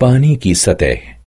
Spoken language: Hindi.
पानी की सतह।